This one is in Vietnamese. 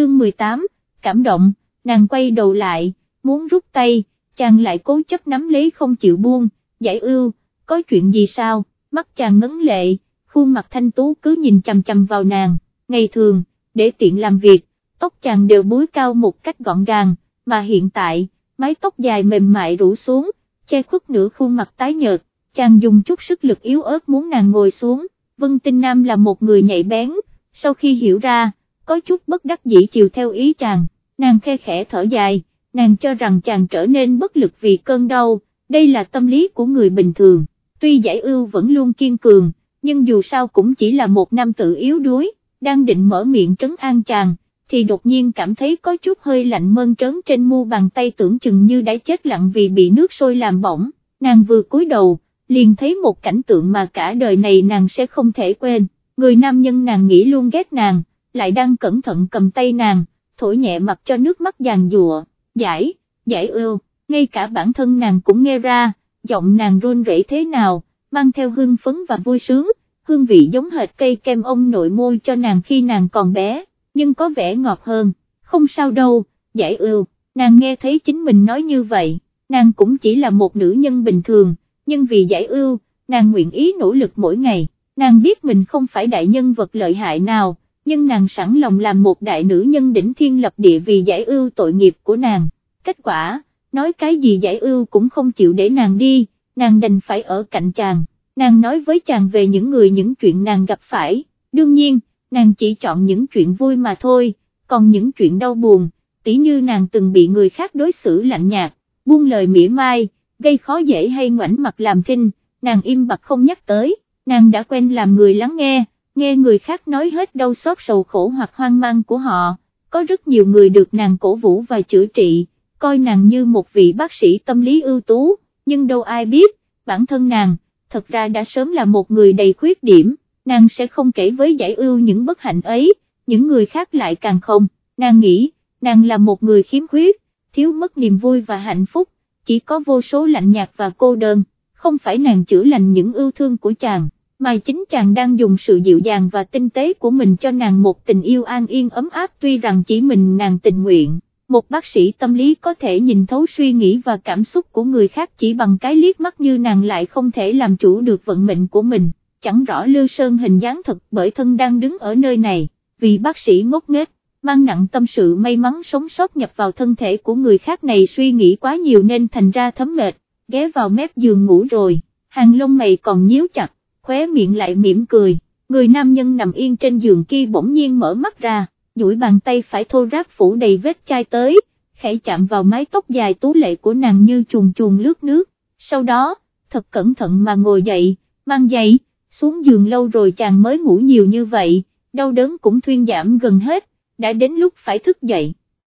chương 18, cảm động, nàng quay đầu lại, muốn rút tay, chàng lại cố chấp nắm lấy không chịu buông, giải ưu, có chuyện gì sao, mắt chàng ngấn lệ, khuôn mặt thanh tú cứ nhìn chầm chầm vào nàng, ngày thường, để tiện làm việc, tóc chàng đều búi cao một cách gọn gàng, mà hiện tại, mái tóc dài mềm mại rủ xuống, che khuất nửa khuôn mặt tái nhợt, chàng dùng chút sức lực yếu ớt muốn nàng ngồi xuống, Vân Tinh Nam là một người nhạy bén, sau khi hiểu ra, có chút bất đắc dĩ chiều theo ý chàng, nàng khe khẽ thở dài, nàng cho rằng chàng trở nên bất lực vì cơn đau, đây là tâm lý của người bình thường, tuy giải ưu vẫn luôn kiên cường, nhưng dù sao cũng chỉ là một nam tự yếu đuối, đang định mở miệng trấn an chàng, thì đột nhiên cảm thấy có chút hơi lạnh mơn trớn trên mu bàn tay tưởng chừng như đã chết lặng vì bị nước sôi làm bỏng, nàng vừa cúi đầu, liền thấy một cảnh tượng mà cả đời này nàng sẽ không thể quên, người nam nhân nàng nghĩ luôn ghét nàng, lại đang cẩn thận cầm tay nàng, thổi nhẹ mặt cho nước mắt giàn dùa, giải, giải ưu, ngay cả bản thân nàng cũng nghe ra, giọng nàng run rẩy thế nào, mang theo hương phấn và vui sướng, hương vị giống hệt cây kem ông nội môi cho nàng khi nàng còn bé, nhưng có vẻ ngọt hơn, không sao đâu, giải ưu, nàng nghe thấy chính mình nói như vậy, nàng cũng chỉ là một nữ nhân bình thường, nhưng vì giải ưu, nàng nguyện ý nỗ lực mỗi ngày, nàng biết mình không phải đại nhân vật lợi hại nào, nhưng nàng sẵn lòng làm một đại nữ nhân đỉnh thiên lập địa vì giải ưu tội nghiệp của nàng, kết quả, nói cái gì giải ưu cũng không chịu để nàng đi, nàng đành phải ở cạnh chàng, nàng nói với chàng về những người những chuyện nàng gặp phải, đương nhiên, nàng chỉ chọn những chuyện vui mà thôi, còn những chuyện đau buồn, tỉ như nàng từng bị người khác đối xử lạnh nhạt, buông lời mỉa mai, gây khó dễ hay ngoảnh mặt làm kinh, nàng im bặt không nhắc tới, nàng đã quen làm người lắng nghe, nghe người khác nói hết đau xót sầu khổ hoặc hoang mang của họ, có rất nhiều người được nàng cổ vũ và chữa trị, coi nàng như một vị bác sĩ tâm lý ưu tú, nhưng đâu ai biết, bản thân nàng, thật ra đã sớm là một người đầy khuyết điểm, nàng sẽ không kể với giải ưu những bất hạnh ấy, những người khác lại càng không, nàng nghĩ, nàng là một người khiếm khuyết, thiếu mất niềm vui và hạnh phúc, chỉ có vô số lạnh nhạt và cô đơn, không phải nàng chữa lành những ưu thương của chàng, mà chính chàng đang dùng sự dịu dàng và tinh tế của mình cho nàng một tình yêu an yên ấm áp tuy rằng chỉ mình nàng tình nguyện. Một bác sĩ tâm lý có thể nhìn thấu suy nghĩ và cảm xúc của người khác chỉ bằng cái liếc mắt như nàng lại không thể làm chủ được vận mệnh của mình, chẳng rõ Lưu Sơn hình dáng thật bởi thân đang đứng ở nơi này, vì bác sĩ ngốc nghếch mang nặng tâm sự may mắn sống sót nhập vào thân thể của người khác này suy nghĩ quá nhiều nên thành ra thấm mệt, ghé vào mép giường ngủ rồi, hàng lông mày còn nhíu chặt, khóe miệng lại mỉm cười, người nam nhân nằm yên trên giường kia bỗng nhiên mở mắt ra, duỗi bàn tay phải thô ráp phủ đầy vết chai tới, khẽ chạm vào mái tóc dài tú lệ của nàng như chuồn chuồn lướt nước, sau đó, thật cẩn thận mà ngồi dậy, mang giày, xuống giường lâu rồi chàng mới ngủ nhiều như vậy, đau đớn cũng thuyên giảm gần hết đã đến lúc phải thức dậy,